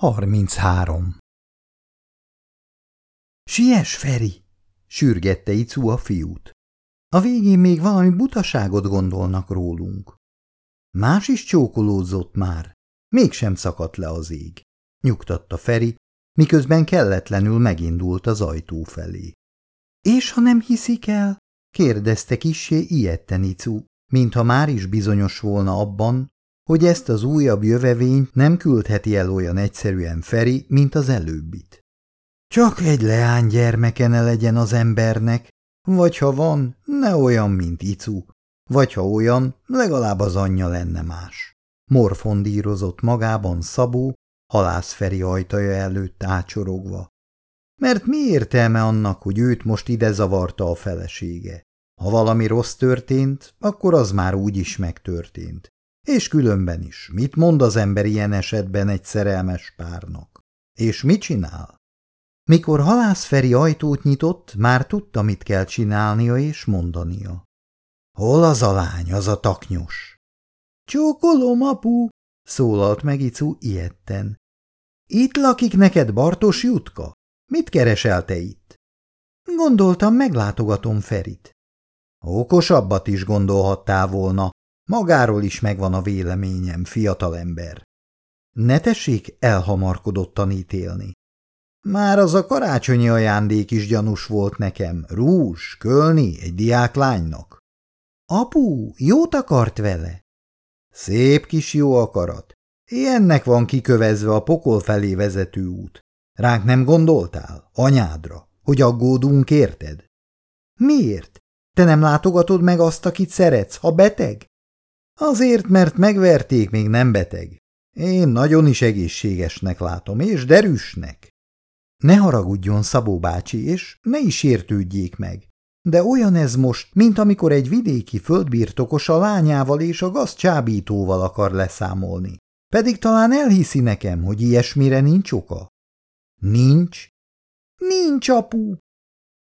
33. Siess, Feri! sürgette Icu a fiút. A végén még valami butaságot gondolnak rólunk. Más is csókolózott már, mégsem szakadt le az ég. Nyugtatta Feri, miközben kelletlenül megindult az ajtó felé. És ha nem hiszik el? kérdezte kissé ilyetten Icu, mintha már is bizonyos volna abban, hogy ezt az újabb jövevényt nem küldheti el olyan egyszerűen Feri, mint az előbbit. Csak egy leány gyermeke ne legyen az embernek, vagy ha van, ne olyan, mint Icu, vagy ha olyan, legalább az anyja lenne más. Morfondírozott magában Szabó, halászferi ajtaja előtt ácsorogva. Mert mi értelme annak, hogy őt most ide zavarta a felesége? Ha valami rossz történt, akkor az már úgy is megtörtént. És különben is, mit mond az ember ilyen esetben egy szerelmes párnak? És mit csinál? Mikor halász Feri ajtót nyitott, már tudta, mit kell csinálnia és mondania. Hol az a lány, az a taknyos? Csókolom, apu, szólalt meg Icu ilyetten. Itt lakik neked Bartos Jutka? Mit keresel te itt? Gondoltam, meglátogatom Ferit. Okosabbat is gondolhattál volna, Magáról is megvan a véleményem, fiatalember. Ne tessék elhamarkodottan ítélni. Már az a karácsonyi ajándék is gyanús volt nekem. Rúzs, kölni egy diáklánynak. Apu, jót akart vele? Szép kis jó akarat. Ilyennek van kikövezve a pokol felé vezető út. Ránk nem gondoltál? Anyádra, hogy aggódunk, érted? Miért? Te nem látogatod meg azt, akit szeretsz, ha beteg? Azért, mert megverték, még nem beteg. Én nagyon is egészségesnek látom, és derűsnek. Ne haragudjon Szabó bácsi, és ne is értődjék meg. De olyan ez most, mint amikor egy vidéki földbirtokos a lányával és a gaz csábítóval akar leszámolni. Pedig talán elhiszi nekem, hogy ilyesmire nincs oka. Nincs? Nincs, apu!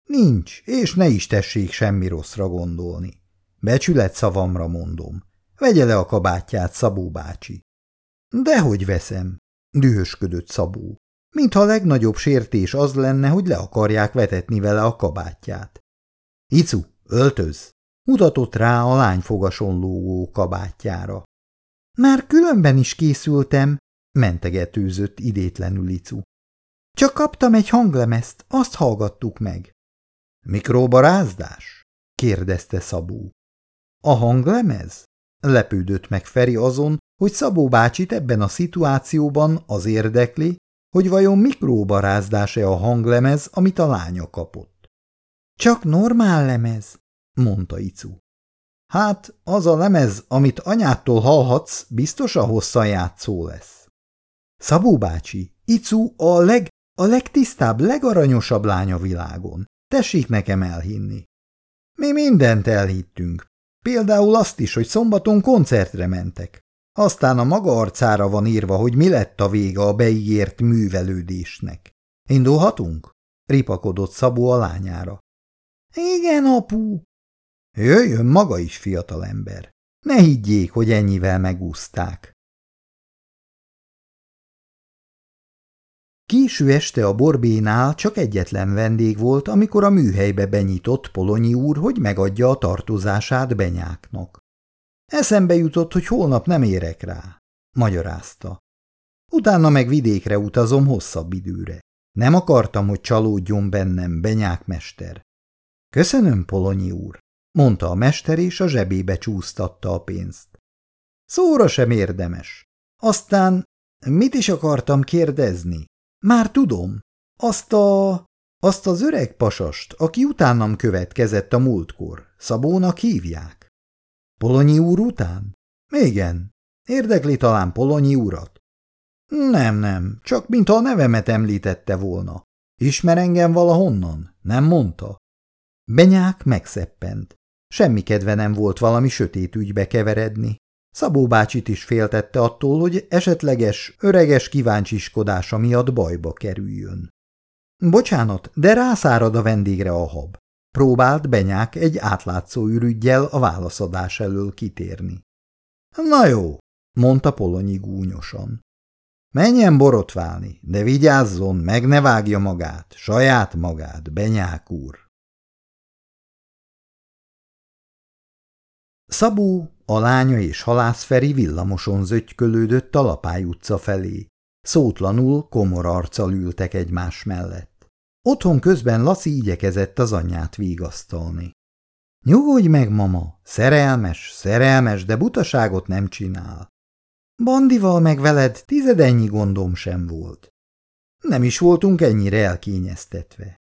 Nincs, és ne is tessék semmi rosszra gondolni. Becsület szavamra mondom. Vegye le a kabátját, Szabó bácsi. Dehogy veszem, dühösködött Szabó, mintha a legnagyobb sértés az lenne, hogy le akarják vetetni vele a kabátját. Icu, öltöz! mutatott rá a lányfogason lógó kabátjára. Már különben is készültem, mentegetőzött idétlenül Icu. Csak kaptam egy hanglemezt, azt hallgattuk meg. Mikróbarázdás? kérdezte Szabó. A hanglemez? Lepődött meg Feri azon, hogy Szabó bácsit ebben a szituációban az érdekli, hogy vajon mikróbarázdás-e a hanglemez, amit a lánya kapott. Csak normál lemez, mondta Icu. Hát, az a lemez, amit anyától hallhatsz, biztos a hosszan játszó lesz. Szabó bácsi, Icu a leg, a legtisztább, legaranyosabb lánya világon. Tessék nekem elhinni. Mi mindent elhittünk, Például azt is, hogy szombaton koncertre mentek. Aztán a maga arcára van írva, hogy mi lett a vége a beígért művelődésnek. Indulhatunk? ripakodott Szabó a lányára. Igen, apu. Jöjjön maga is, fiatalember. Ne higgyék, hogy ennyivel megúzták. Késő este a borbénál csak egyetlen vendég volt, amikor a műhelybe benyitott Polonyi úr, hogy megadja a tartozását benyáknak. Eszembe jutott, hogy holnap nem érek rá, magyarázta. Utána meg vidékre utazom hosszabb időre. Nem akartam, hogy csalódjon bennem benyák mester. Köszönöm, Polonyi úr, mondta a mester, és a zsebébe csúsztatta a pénzt. Szóra sem érdemes. Aztán mit is akartam kérdezni? Már tudom. Azt a... azt az öreg pasast, aki utánam következett a múltkor. Szabónak hívják. Polonyi úr után? Igen. Érdekli talán Polonyi urat? Nem, nem, csak mintha a nevemet említette volna. Ismer engem valahonnan? Nem mondta? Benyák megszeppent. Semmi kedve nem volt valami sötét ügybe keveredni. Szabó bácsit is féltette attól, hogy esetleges, öreges kíváncsiskodása miatt bajba kerüljön. Bocsánat, de rászárad a vendégre a hab. Próbált Benyák egy átlátszó ürügyjel a válaszadás elől kitérni. Na jó, mondta Polonyi gúnyosan. Menjen borotválni, de vigyázzon, meg ne vágja magát, saját magát, Benyák úr. Szabó, a lánya és halászferi villamoson zögykölődött a Lapály utca felé. Szótlanul, komor arccal ültek egymás mellett. Otthon közben Laci igyekezett az anyját vigasztalni. Nyugodj meg, mama, szerelmes, szerelmes, de butaságot nem csinál. Bandival meg veled tizedennyi gondom sem volt. Nem is voltunk ennyire elkényeztetve.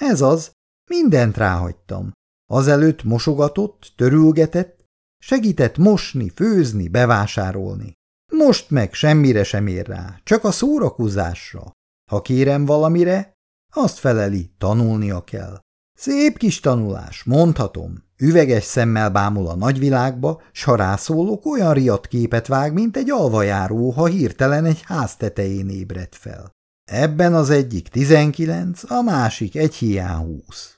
Ez az, mindent ráhagytam. Azelőtt mosogatott, törülgetett, segített mosni, főzni, bevásárolni. Most meg semmire sem ér rá, csak a szórakozásra. Ha kérem valamire, azt feleli, tanulnia kell. Szép kis tanulás, mondhatom. Üveges szemmel bámul a nagyvilágba, s ha rászólok, olyan riadt képet vág, mint egy alvajáró, ha hirtelen egy ház tetején ébred fel. Ebben az egyik tizenkilenc, a másik egy hián húsz.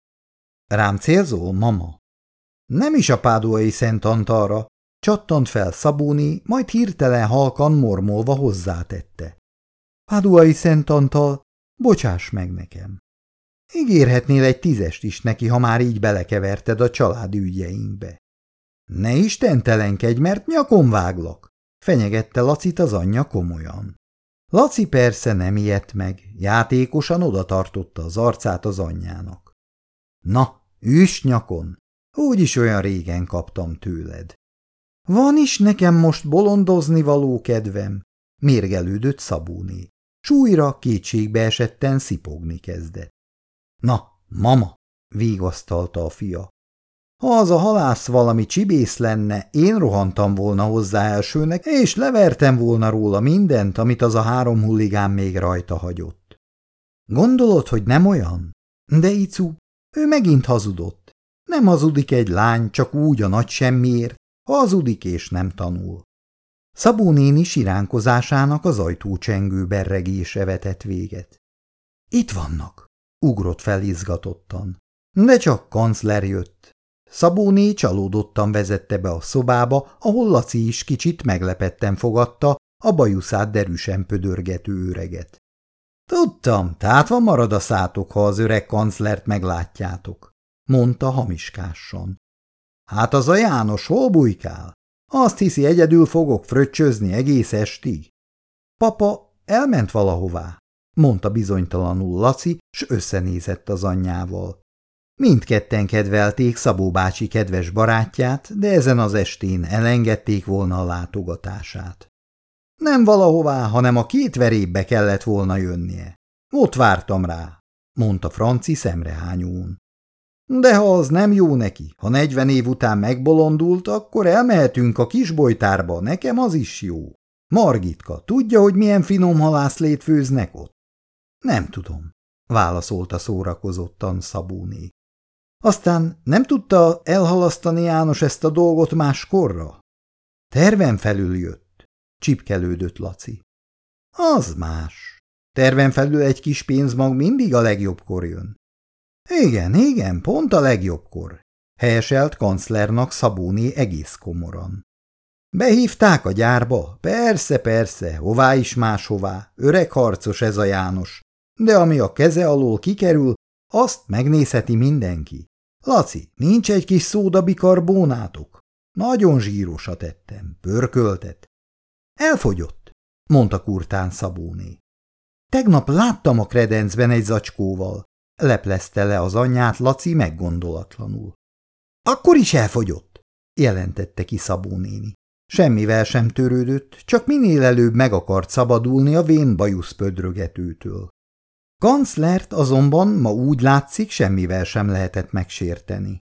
Rám célzol, mama? Nem is a páduai Szent Antalra, csattant fel Szabóni, majd hirtelen halkan mormolva hozzátette. Páduai Szent Antal, bocsáss meg nekem. Ígérhetnél egy tízest is neki, ha már így belekeverted a család ügyeinkbe. Ne istentelenkedj, mert nyakon váglak, fenyegette Lacit az anyja komolyan. Laci persze nem ijedt meg, játékosan odatartotta az arcát az anyjának. Na, üss nyakon, úgyis olyan régen kaptam tőled. Van is nekem most bolondozni való kedvem, mérgelődött Szabóné. Súlyra kétségbe esetten szipogni kezdett. Na, mama, vigasztalta a fia. Ha az a halász valami csibész lenne, én rohantam volna hozzá elsőnek, és levertem volna róla mindent, amit az a három hulligán még rajta hagyott. Gondolod, hogy nem olyan? De Icu, ő megint hazudott. Nem hazudik egy lány csak úgy a nagy semmiért, hazudik és nem tanul. Szabó néni siránkozásának az ajtócsengő berregése vetett véget. Itt vannak, ugrott fel izgatottan. De csak kancler jött. Szabóné csalódottan vezette be a szobába, ahol Laci is kicsit meglepetten fogadta a bajuszát derűsen pödörgető öreget. Tudtam, tátva marad a szátok, ha az öreg kanclert meglátjátok, mondta hamiskássan. Hát az a János hol bujkál? Azt hiszi, egyedül fogok fröccsözni egész estig. Papa elment valahová mondta bizonytalanul Laci, s összenézett az anyjával. Mindketten kedvelték Szabó bácsi kedves barátját, de ezen az estén elengedték volna a látogatását. Nem valahová, hanem a két verébe kellett volna jönnie. Ott vártam rá, mondta Franci szemrehányón. De ha az nem jó neki, ha negyven év után megbolondult, akkor elmehetünk a kisbolytárba, nekem az is jó. Margitka, tudja, hogy milyen finom halászlét főznek ott? Nem tudom, válaszolta szórakozottan Szabóné. Aztán nem tudta elhalasztani János ezt a dolgot máskorra? Terven felül jött, csipkelődött Laci. Az más. Terven felül egy kis pénzmag mindig a legjobbkor jön. Igen, igen, pont a legjobbkor, helyeselt kanclernak Szabóné egész komoran. Behívták a gyárba? Persze, persze, hová is máshová. Öreg harcos ez a János, de ami a keze alól kikerül, azt megnézheti mindenki. Laci, nincs egy kis szódabikarbónátok? Nagyon zsírosat tettem, pörköltet. Elfogyott, mondta kurtán Szabóné. Tegnap láttam a kredencben egy zacskóval, leplezte le az anyját Laci meggondolatlanul. Akkor is elfogyott, jelentette ki Szabó néni. Semmivel sem törődött, csak minél előbb meg akart szabadulni a vén bajusz pödrögetőtől. Kanclert azonban ma úgy látszik semmivel sem lehetett megsérteni.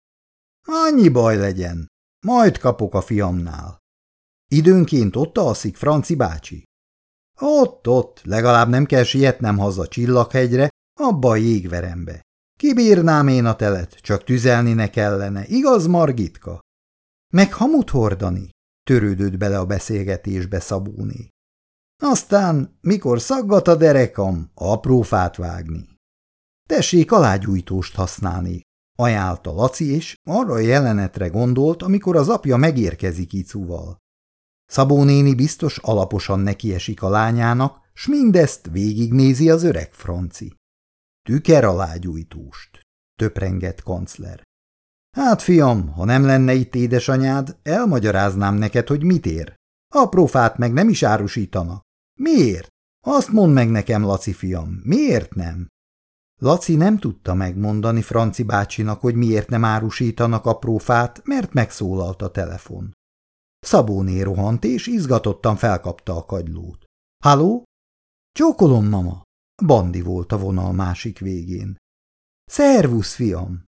Annyi baj legyen, majd kapok a fiamnál. Időnként ott alszik Franci bácsi. Ott, ott, legalább nem kell sietnem haza Csillaghegyre, abba a jégverembe. Kibírnám én a telet, csak tüzelni ne kellene, igaz, Margitka? Meg hamut hordani, törődött bele a beszélgetésbe Szabóné. Aztán, mikor szaggat a derekam, apró fát vágni. Tessék alágyújtóst használni, ajánlta Laci, és arra a jelenetre gondolt, amikor az apja megérkezik Icuval. Szabó néni biztos alaposan nekiesik a lányának, s mindezt végignézi az öreg franci. Tüker alá gyújtóst, töprengett kancler. Hát, fiam, ha nem lenne itt édesanyád, elmagyaráznám neked, hogy mit ér. Aprófát meg nem is árusítanak. Miért? Azt mondd meg nekem, Laci fiam, miért nem? Laci nem tudta megmondani Franci bácsinak, hogy miért nem árusítanak aprófát, mert megszólalt a telefon. Szabóné rohant, és izgatottan felkapta a kagylót. – Halló? – Csókolom, mama! Bandi volt a vonal másik végén. – Szervusz, fiam!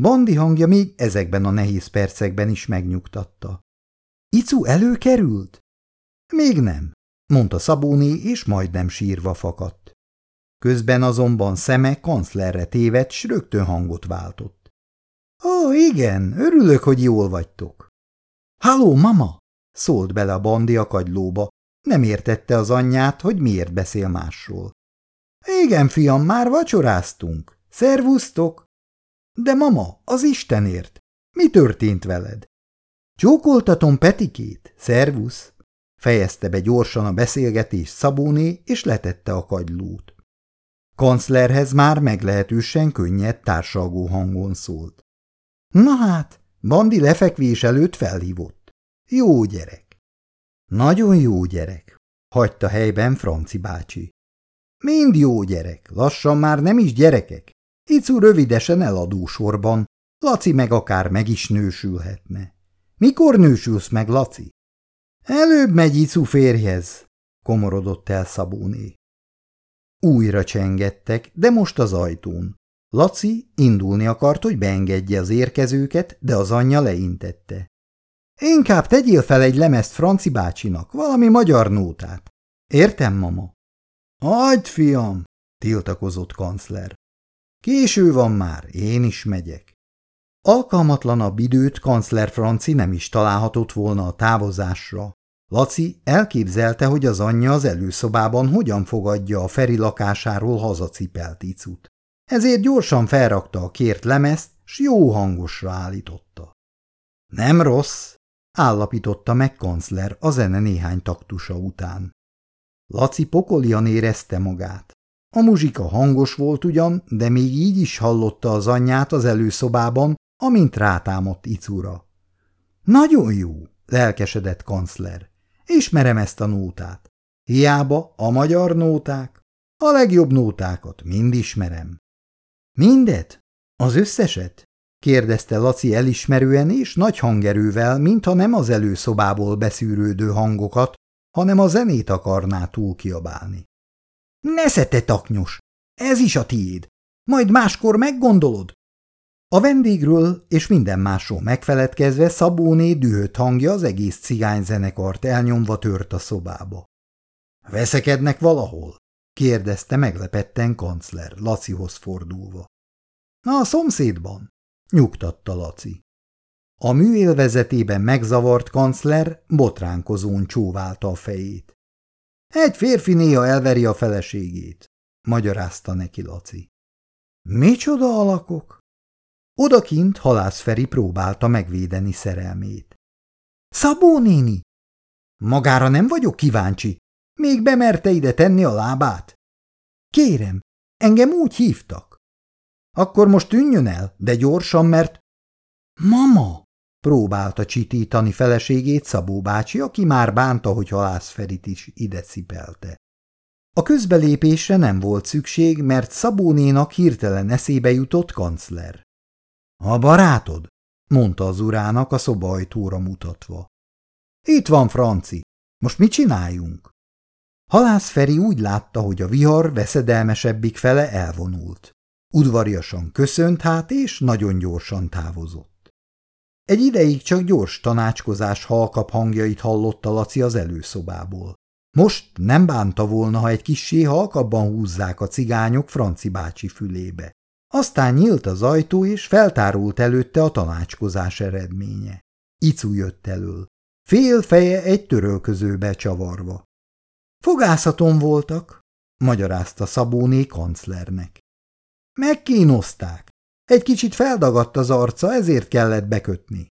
Bandi hangja még ezekben a nehéz percekben is megnyugtatta. – Icu előkerült? – Még nem – mondta Szabóné, és majdnem sírva fakadt. Közben azonban szeme kanclerre tévedt, s rögtön hangot váltott. – Ó, igen, örülök, hogy jól vagytok. – Halló, mama! – szólt bele a bandi a kagylóba. Nem értette az anyját, hogy miért beszél másról. – Igen, fiam, már vacsoráztunk. Szervusztok! – De mama, az Istenért! Mi történt veled? – Csókoltatom Petikét. Szervusz! Fejezte be gyorsan a beszélgetés Szabóné, és letette a kagylót. Kanclerhez már meglehetősen könnyed társalgó hangon szólt. Na hát, Bandi lefekvés előtt felhívott. Jó gyerek. Nagyon jó gyerek, hagyta helyben Franci bácsi. Mind jó gyerek, lassan már nem is gyerekek. Icu rövidesen eladó sorban, Laci meg akár meg is nősülhetne. Mikor nősülsz meg, Laci? Előbb megy Icu férjhez, komorodott el Szabóné. Újra csengettek, de most az ajtón. Laci indulni akart, hogy beengedje az érkezőket, de az anyja leintette. Inkább tegyél fel egy lemezt Franci bácsinak, valami magyar nótát. Értem, mama? Hagyd, fiam, tiltakozott kancler. Késő van már, én is megyek. Alkalmatlanabb időt kancler Franci nem is találhatott volna a távozásra. Laci elképzelte, hogy az anyja az előszobában hogyan fogadja a Feri lakásáról hazacipelt icut. Ezért gyorsan felrakta a kért lemezt, s jó hangosra állította. Nem rossz, állapította meg kancler a zene néhány taktusa után. Laci pokolian érezte magát. A muzsika hangos volt ugyan, de még így is hallotta az anyját az előszobában, amint rátámadt icura. Nagyon jó, lelkesedett kancler. Ismerem ezt a nótát. Hiába a magyar nóták, a legjobb nótákat mind ismerem. Mindet? Az összeset? kérdezte Laci elismerően és nagy hangerővel, mintha nem az előszobából beszűrődő hangokat, hanem a zenét akarná túl kiabálni. Ne te taknyos! Ez is a tiéd! Majd máskor meggondolod? A vendégről és minden másról megfeledkezve Szabóné dühött hangja az egész cigányzenekart elnyomva tört a szobába. – Veszekednek valahol? – kérdezte meglepetten kancler, Lacihoz fordulva. – A szomszédban – nyugtatta Laci. A műélvezetében megzavart kancler botránkozón csóválta a fejét. – Egy férfi néha elveri a feleségét – magyarázta neki Laci. – Micsoda alakok? Odakint Halász Feri próbálta megvédeni szerelmét. Szabó néni! Magára nem vagyok kíváncsi. Még bemerte ide tenni a lábát? Kérem, engem úgy hívtak. Akkor most tűnjön el, de gyorsan, mert... Mama! Próbálta csitítani feleségét Szabó bácsi, aki már bánta, hogy Halász Ferit is ide cipelte. A közbelépésre nem volt szükség, mert Szabónénak hirtelen eszébe jutott kancler. A barátod? mondta az urának a szobajtóra mutatva. Itt van, Franci. Most mit csináljunk? Halász Feri úgy látta, hogy a vihar veszedelmesebbik fele elvonult. Udvariasan köszönt hát, és nagyon gyorsan távozott. Egy ideig csak gyors tanácskozás halkap hangjait hallotta Laci az előszobából. Most nem bánta volna, ha egy kissé halkabban húzzák a cigányok Franci bácsi fülébe. Aztán nyílt az ajtó, és feltárult előtte a tanácskozás eredménye. Icu jött elől. Fél feje egy törölközőbe csavarva. Fogászaton voltak, magyarázta Szabóné kanclernek. Megkínozták. Egy kicsit feldagadt az arca, ezért kellett bekötni.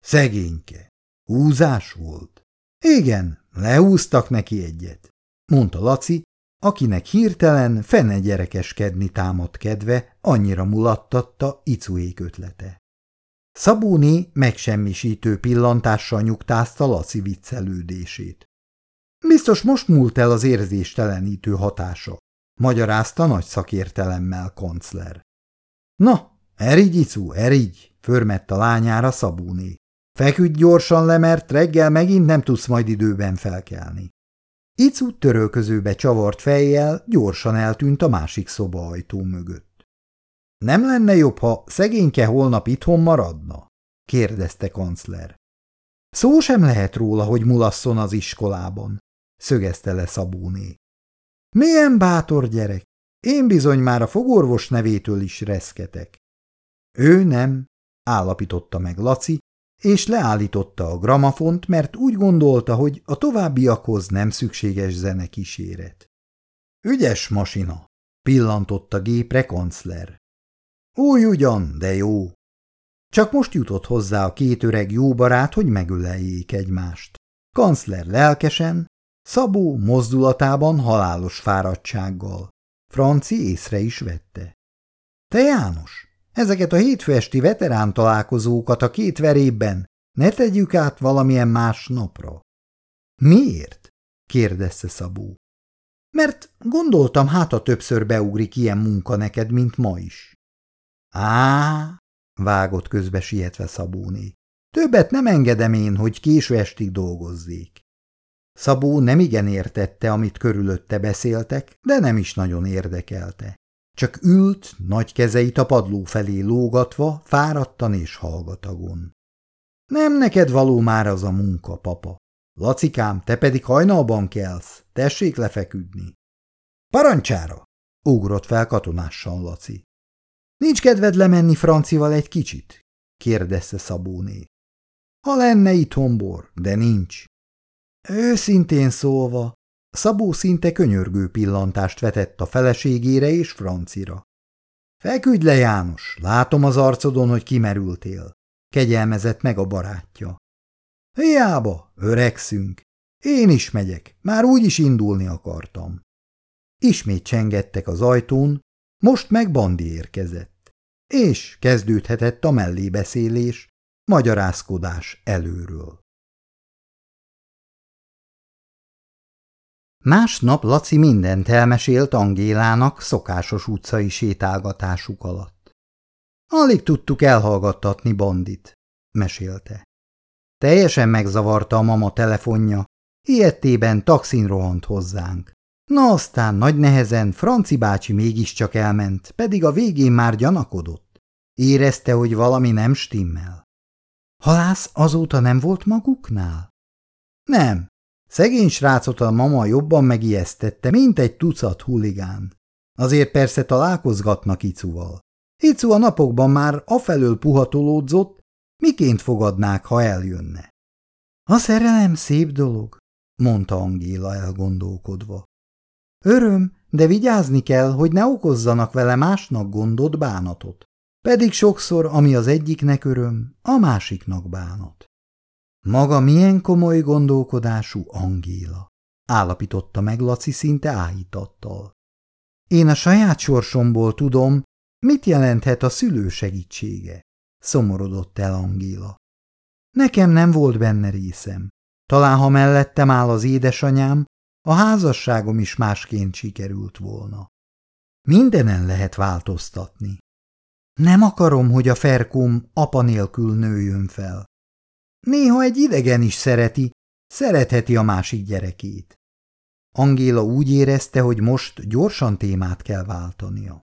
Szegényke. Húzás volt. Igen, lehúztak neki egyet, mondta Laci, akinek hirtelen fene gyerekeskedni támadt kedve, annyira mulattatta Icuék ötlete. Szabóni megsemmisítő pillantással nyugtázta Laci viccelődését. Biztos most múlt el az érzéstelenítő hatása, magyarázta nagy szakértelemmel kancler. Na, erigy, Icu, erigy, förmett a lányára Szabóné. Feküdj gyorsan le, mert reggel megint nem tudsz majd időben felkelni. Icu törölközőbe csavart fejjel gyorsan eltűnt a másik szoba ajtó mögött. Nem lenne jobb, ha szegényke holnap itthon maradna? kérdezte kancler. Szó sem lehet róla, hogy mulasszon az iskolában, szögezte le Szabóné. Milyen bátor gyerek! Én bizony már a fogorvos nevétől is reszketek. Ő nem, állapította meg Laci, és leállította a gramafont, mert úgy gondolta, hogy a továbbiakhoz nem szükséges zene kíséret. Ügyes masina, pillantott a gépre kancler. Új ugyan, de jó. Csak most jutott hozzá a két öreg jó barát, hogy megöleljék egymást. Kancler lelkesen, Szabó mozdulatában halálos fáradtsággal. Franci észre is vette. Te János, ezeket a hétfő esti veterán találkozókat a két verében ne tegyük át valamilyen más napra. Miért? kérdezte Szabó. Mert gondoltam, hát a többször beugrik ilyen munka neked, mint ma is. Á, vágott közbe sietve Szabóné. Többet nem engedem én, hogy késő estig dolgozzék. Szabó nem igen értette, amit körülötte beszéltek, de nem is nagyon érdekelte. Csak ült, nagy kezeit a padló felé lógatva, fáradtan és hallgatagon. Nem neked való már az a munka, papa. Lacikám, te pedig hajnalban kelsz, tessék lefeküdni. Parancsára! ugrott fel katonással Laci. Nincs kedved lemenni Francival egy kicsit? kérdezte Szabóné. Ha lenne itthon bor, de nincs. Őszintén szólva, Szabó szinte könyörgő pillantást vetett a feleségére és Francira. Feküdj le, János, látom az arcodon, hogy kimerültél. Kegyelmezett meg a barátja. Hiába, öregszünk. Én is megyek, már úgy is indulni akartam. Ismét csengettek az ajtón, most meg Bandi érkezett. És kezdődhetett a mellébeszélés, magyarázkodás előről. Másnap Laci mindent elmesélt Angélának szokásos utcai sétálgatásuk alatt. Alig tudtuk elhallgattatni Bandit, mesélte. Teljesen megzavarta a mama telefonja, ilyettében taxin rohant hozzánk. Na aztán nagy nehezen Franci bácsi mégiscsak elment, pedig a végén már gyanakodott. Érezte, hogy valami nem stimmel. Halász azóta nem volt maguknál? Nem, Szegény srácot a mama jobban megijesztette, mint egy tucat huligán. Azért persze találkozgatnak Icuval. Icu a napokban már afelől puhatolódzott, miként fogadnák, ha eljönne. A szerelem szép dolog, mondta Angéla elgondolkodva. Öröm, de vigyázni kell, hogy ne okozzanak vele másnak gondot, bánatot. Pedig sokszor, ami az egyiknek öröm, a másiknak bánat. Maga milyen komoly gondolkodású Angéla, állapította meg Laci szinte áhítattal. Én a saját sorsomból tudom, mit jelenthet a szülő segítsége, szomorodott el Angéla. Nekem nem volt benne részem. Talán ha mellettem áll az édesanyám, a házasságom is másként sikerült volna. Mindenen lehet változtatni. Nem akarom, hogy a ferkóm apa nélkül nőjön fel. Néha egy idegen is szereti, szeretheti a másik gyerekét. Angéla úgy érezte, hogy most gyorsan témát kell váltania.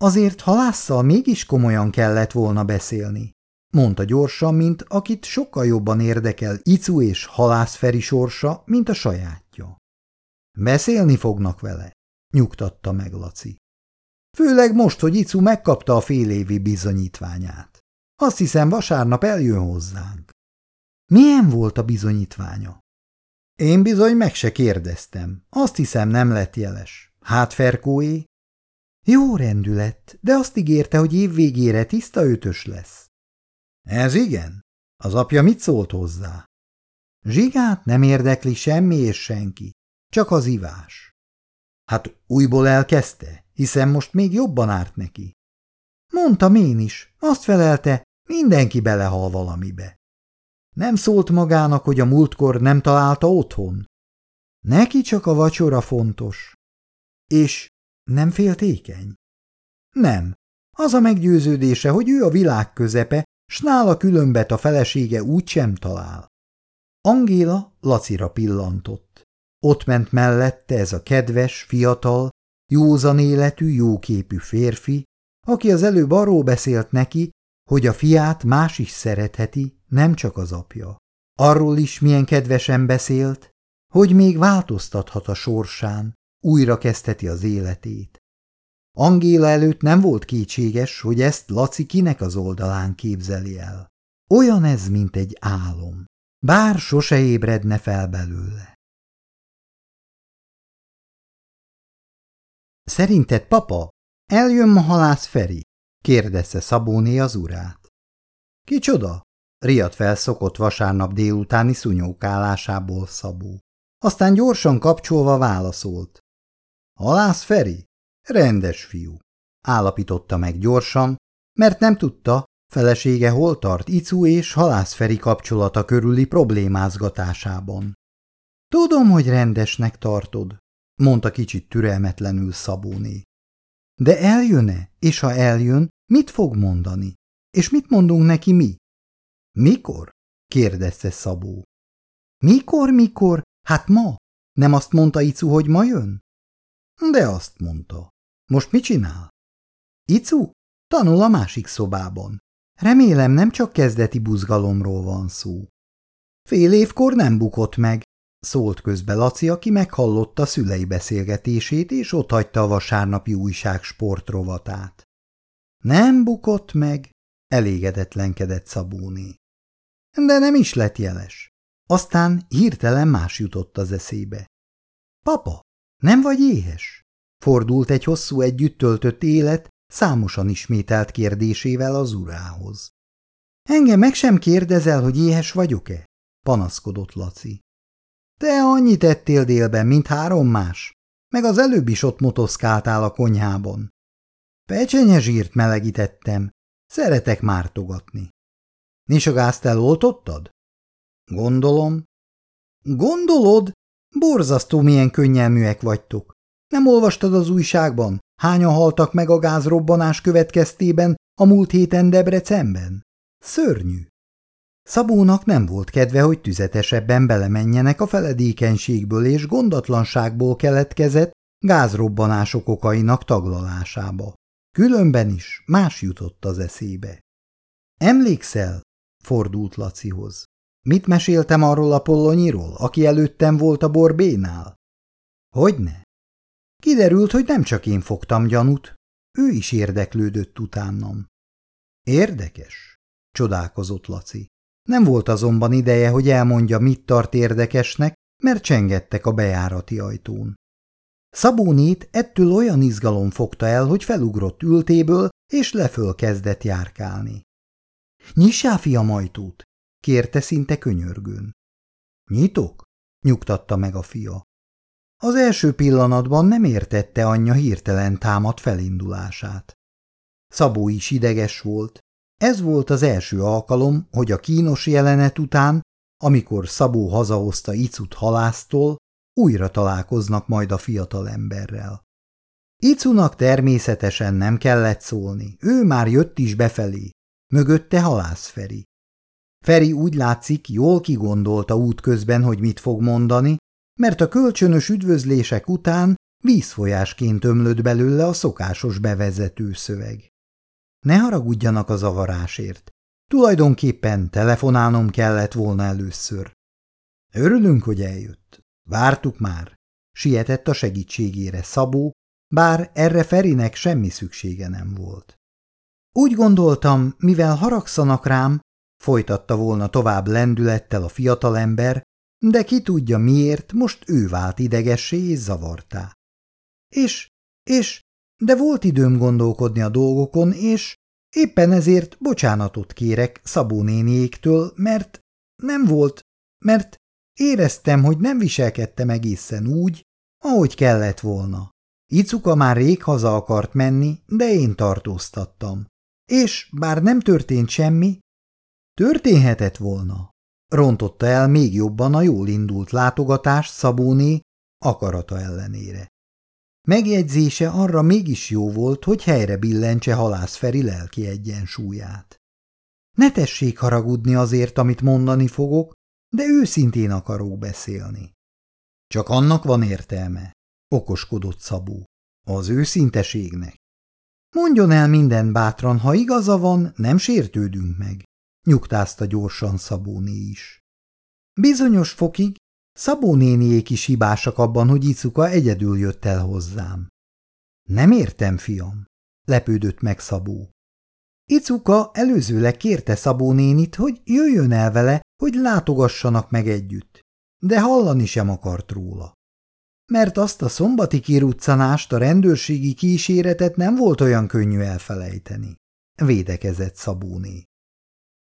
Azért halásszal mégis komolyan kellett volna beszélni, mondta gyorsan, mint akit sokkal jobban érdekel Icu és halászferi sorsa, mint a sajátja. Beszélni fognak vele, nyugtatta meg Laci. Főleg most, hogy Icu megkapta a félévi bizonyítványát. Azt hiszem, vasárnap eljön hozzánk. Milyen volt a bizonyítványa? Én bizony meg se kérdeztem. Azt hiszem nem lett jeles. Hát Ferkóé? Jó rendület, de azt ígérte, hogy év végére tiszta ötös lesz. Ez igen? Az apja mit szólt hozzá? Zsigát nem érdekli semmi és senki. csak az ivás. Hát újból elkezdte, hiszen most még jobban árt neki. Mondtam én is, azt felelte, mindenki belehal valamibe. Nem szólt magának, hogy a múltkor nem találta otthon. Neki csak a vacsora fontos. És nem féltékeny? Nem. Az a meggyőződése, hogy ő a világ közepe, s nála különbet a felesége úgy sem talál. Angéla Lacira pillantott. Ott ment mellette ez a kedves, fiatal, józan életű, jóképű férfi, aki az előbb arról beszélt neki, hogy a fiát más is szeretheti, nem csak az apja. Arról is milyen kedvesen beszélt, hogy még változtathat a sorsán, újra kezdheti az életét. Angéla előtt nem volt kétséges, hogy ezt Laci kinek az oldalán képzeli el. Olyan ez, mint egy álom, bár sose ébredne fel belőle. Szerinted, papa, eljön ma halász Feri? Kérdezte Szabóné az urát. Kicsoda? riadt felszokott vasárnap délutáni szunyókálásából Szabó. Aztán gyorsan kapcsolva válaszolt. Halász Feri? Rendes fiú. Állapította meg gyorsan, mert nem tudta, felesége hol tart Icu és Halász Feri kapcsolata körüli problémázgatásában. Tudom, hogy rendesnek tartod, mondta kicsit türelmetlenül Szabóné. De eljön-e, és ha eljön, mit fog mondani? És mit mondunk neki mi? Mikor? kérdezte Szabó. Mikor, mikor? Hát ma? Nem azt mondta Icu, hogy ma jön? De azt mondta. Most mit csinál? Icu? Tanul a másik szobában. Remélem nem csak kezdeti buzgalomról van szó. Fél évkor nem bukott meg, szólt közbe Laci, aki meghallotta szülei beszélgetését, és otthagyta a vasárnapi újság sportrovatát. Nem bukott meg, elégedetlenkedett Szabóné. De nem is lett jeles. Aztán hirtelen más jutott az eszébe. Papa, nem vagy éhes? Fordult egy hosszú együtt töltött élet számosan ismételt kérdésével az urához. Engem meg sem kérdezel, hogy éhes vagyok-e? panaszkodott Laci. Te annyit ettél délben, mint három más, meg az előbb is ott motoszkáltál a konyhában. Pecsenye zsírt melegítettem, szeretek mártogatni. Nisagázt eloltottad? Gondolom. Gondolod? Borzasztó milyen könnyelműek vagytok. Nem olvastad az újságban? Hányan haltak meg a gázrobbanás következtében a múlt héten Debrecenben? Szörnyű. Szabónak nem volt kedve, hogy tüzetesebben belemenjenek a feledékenységből és gondatlanságból keletkezett gázrobbanások okainak taglalásába. Különben is más jutott az eszébe. Emlékszel? fordult Lacihoz. Mit meséltem arról a pollonyiról, aki előttem volt a borbénál? Hogyne? Kiderült, hogy nem csak én fogtam gyanút, ő is érdeklődött utánam. Érdekes, csodálkozott Laci. Nem volt azonban ideje, hogy elmondja, mit tart érdekesnek, mert csengettek a bejárati ajtón. Szabónét ettől olyan izgalom fogta el, hogy felugrott ültéből, és leföl kezdett járkálni. – Nyissál, fiam, ajtót! – kérte szinte könyörgőn. – Nyitok? – nyugtatta meg a fia. Az első pillanatban nem értette anyja hirtelen támad felindulását. Szabó is ideges volt. Ez volt az első alkalom, hogy a kínos jelenet után, amikor Szabó hazahozta Icut halásztól, újra találkoznak majd a fiatal emberrel. Icunak természetesen nem kellett szólni, ő már jött is befelé, mögötte halász Feri. Feri úgy látszik, jól kigondolta útközben, hogy mit fog mondani, mert a kölcsönös üdvözlések után vízfolyásként ömlött belőle a szokásos bevezető szöveg. Ne haragudjanak a zavarásért. Tulajdonképpen telefonálnom kellett volna először. Örülünk, hogy eljött. Vártuk már. Sietett a segítségére Szabó, bár erre Ferinek semmi szüksége nem volt. Úgy gondoltam, mivel haragszanak rám, folytatta volna tovább lendülettel a fiatalember, de ki tudja miért, most ő vált idegessé és zavartá. És, és, de volt időm gondolkodni a dolgokon, és éppen ezért bocsánatot kérek Szabó néniéktől, mert nem volt, mert Éreztem, hogy nem viselkedtem egészen úgy, ahogy kellett volna. Icuka már rég haza akart menni, de én tartóztattam. És bár nem történt semmi, történhetett volna. Rontotta el még jobban a jól indult látogatás Szabóné akarata ellenére. Megjegyzése arra mégis jó volt, hogy helyre billentse halász Feri lelki egyensúlyát. Ne tessék haragudni azért, amit mondani fogok, de őszintén akarok beszélni. Csak annak van értelme, okoskodott Szabó. Az őszinteségnek. Mondjon el minden bátran, ha igaza van, nem sértődünk meg, nyugtázta gyorsan Szabóné is. Bizonyos fokig Szabó néniék is hibásak abban, hogy Icuka egyedül jött el hozzám. Nem értem, fiam, lepődött meg Szabó. Icuka előzőleg kérte Szabó nénit, hogy jöjjön el vele, hogy látogassanak meg együtt, de hallani sem akart róla. Mert azt a szombati kiruccanást, a rendőrségi kíséretet nem volt olyan könnyű elfelejteni, védekezett Szabóné.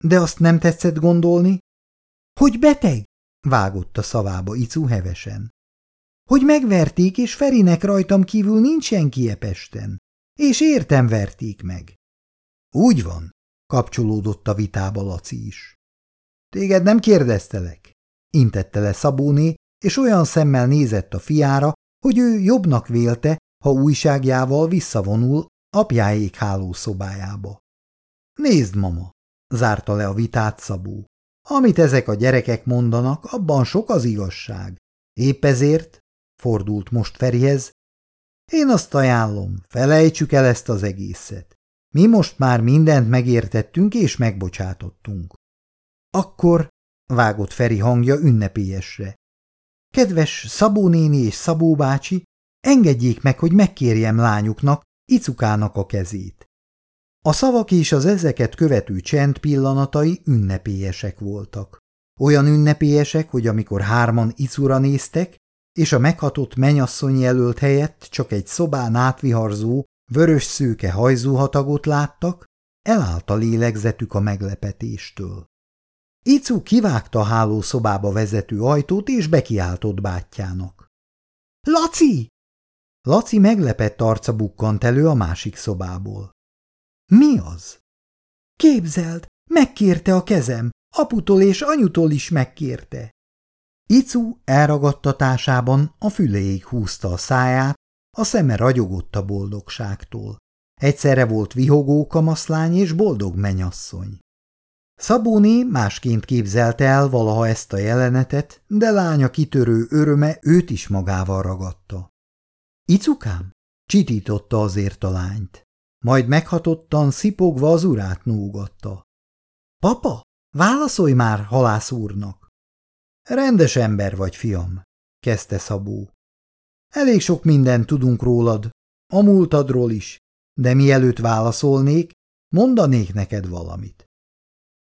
De azt nem tetszett gondolni? Hogy beteg? vágott a szavába Icu hevesen. Hogy megverték, és Ferinek rajtam kívül nincs senki Epesten. És értem verték meg. Úgy van, kapcsolódott a vitába Laci is. Téged nem kérdeztelek, intette le Szabóné, és olyan szemmel nézett a fiára, hogy ő jobbnak vélte, ha újságjával visszavonul apjáék hálószobájába. Nézd, mama, zárta le a vitát Szabó. Amit ezek a gyerekek mondanak, abban sok az igazság. Épp ezért, fordult most Ferihez, én azt ajánlom, felejtsük el ezt az egészet. Mi most már mindent megértettünk és megbocsátottunk. Akkor, vágott Feri hangja ünnepélyesre. Kedves Szabó néni és Szabó bácsi, engedjék meg, hogy megkérjem lányuknak, Icukának a kezét. A szavak és az ezeket követő csend pillanatai ünnepélyesek voltak. Olyan ünnepélyesek, hogy amikor hárman Icura néztek, és a meghatott menyasszony jelölt helyett csak egy szobán átviharzó, vörös szőke hajzóhatagot láttak, elállt a lélegzetük a meglepetéstől. Icu kivágta a hálószobába vezető ajtót, és bekiáltott bátyjának. – Laci! Laci meglepett arca bukkant elő a másik szobából. – Mi az? – Képzeld, megkérte a kezem, aputól és anyutól is megkérte. Icu elragadtatásában a füléig húzta a száját, a szeme ragyogott a boldogságtól. Egyszerre volt vihogó kamaszlány és boldog menyasszony. Szabóné másként képzelte el valaha ezt a jelenetet, de lánya kitörő öröme őt is magával ragadta. Icukám? Csitította azért a lányt. Majd meghatottan szipogva az urát nógatta. Papa, válaszolj már halász úrnak! Rendes ember vagy, fiam, kezdte Szabó. Elég sok mindent tudunk rólad, a múltadról is, de mielőtt válaszolnék, mondanék neked valamit.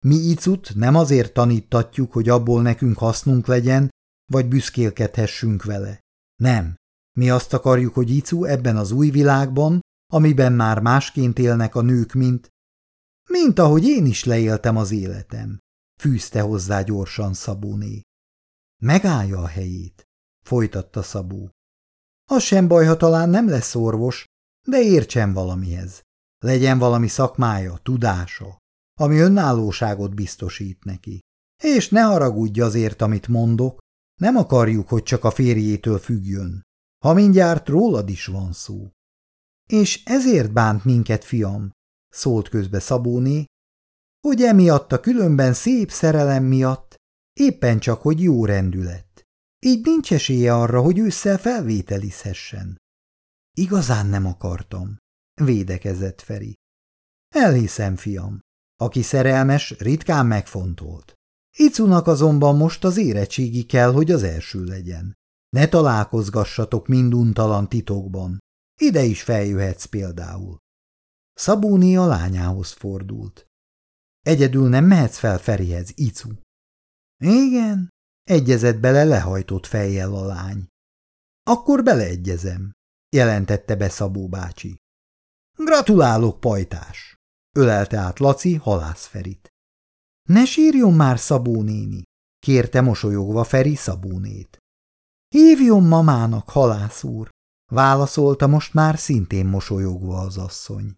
Mi icut nem azért tanítatjuk, hogy abból nekünk hasznunk legyen, vagy büszkélkedhessünk vele. Nem. Mi azt akarjuk, hogy icu ebben az új világban, amiben már másként élnek a nők, mint... Mint ahogy én is leéltem az életem, fűzte hozzá gyorsan Szabóné. Megállja a helyét, folytatta Szabó. Az sem baj, ha talán nem lesz orvos, de értsen valamihez. Legyen valami szakmája, tudása ami önállóságot biztosít neki. És ne haragudj azért, amit mondok, nem akarjuk, hogy csak a férjétől függjön, ha mindjárt rólad is van szó. És ezért bánt minket, fiam, szólt közbe Szabóné, hogy emiatt a különben szép szerelem miatt, éppen csak, hogy jó rendület. Így nincs esélye arra, hogy ősszel felvételizhessen. Igazán nem akartam, védekezett Feri. Elhiszem, fiam, aki szerelmes, ritkán megfontolt. Icunak azonban most az érettségi kell, hogy az első legyen. Ne találkozgassatok minduntalan titokban. Ide is feljöhetsz például. Szabóni a lányához fordult. Egyedül nem mehetsz fel Ferihez, Icu. Igen, egyezett bele lehajtott fejjel a lány. Akkor beleegyezem, jelentette be Szabó bácsi. Gratulálok, pajtás! ölelte át Laci halászferit. Ne sírjon már, Szabó néni, kérte mosolyogva Feri Szabónét. Hívjon mamának, halász úr, válaszolta most már szintén mosolyogva az asszony.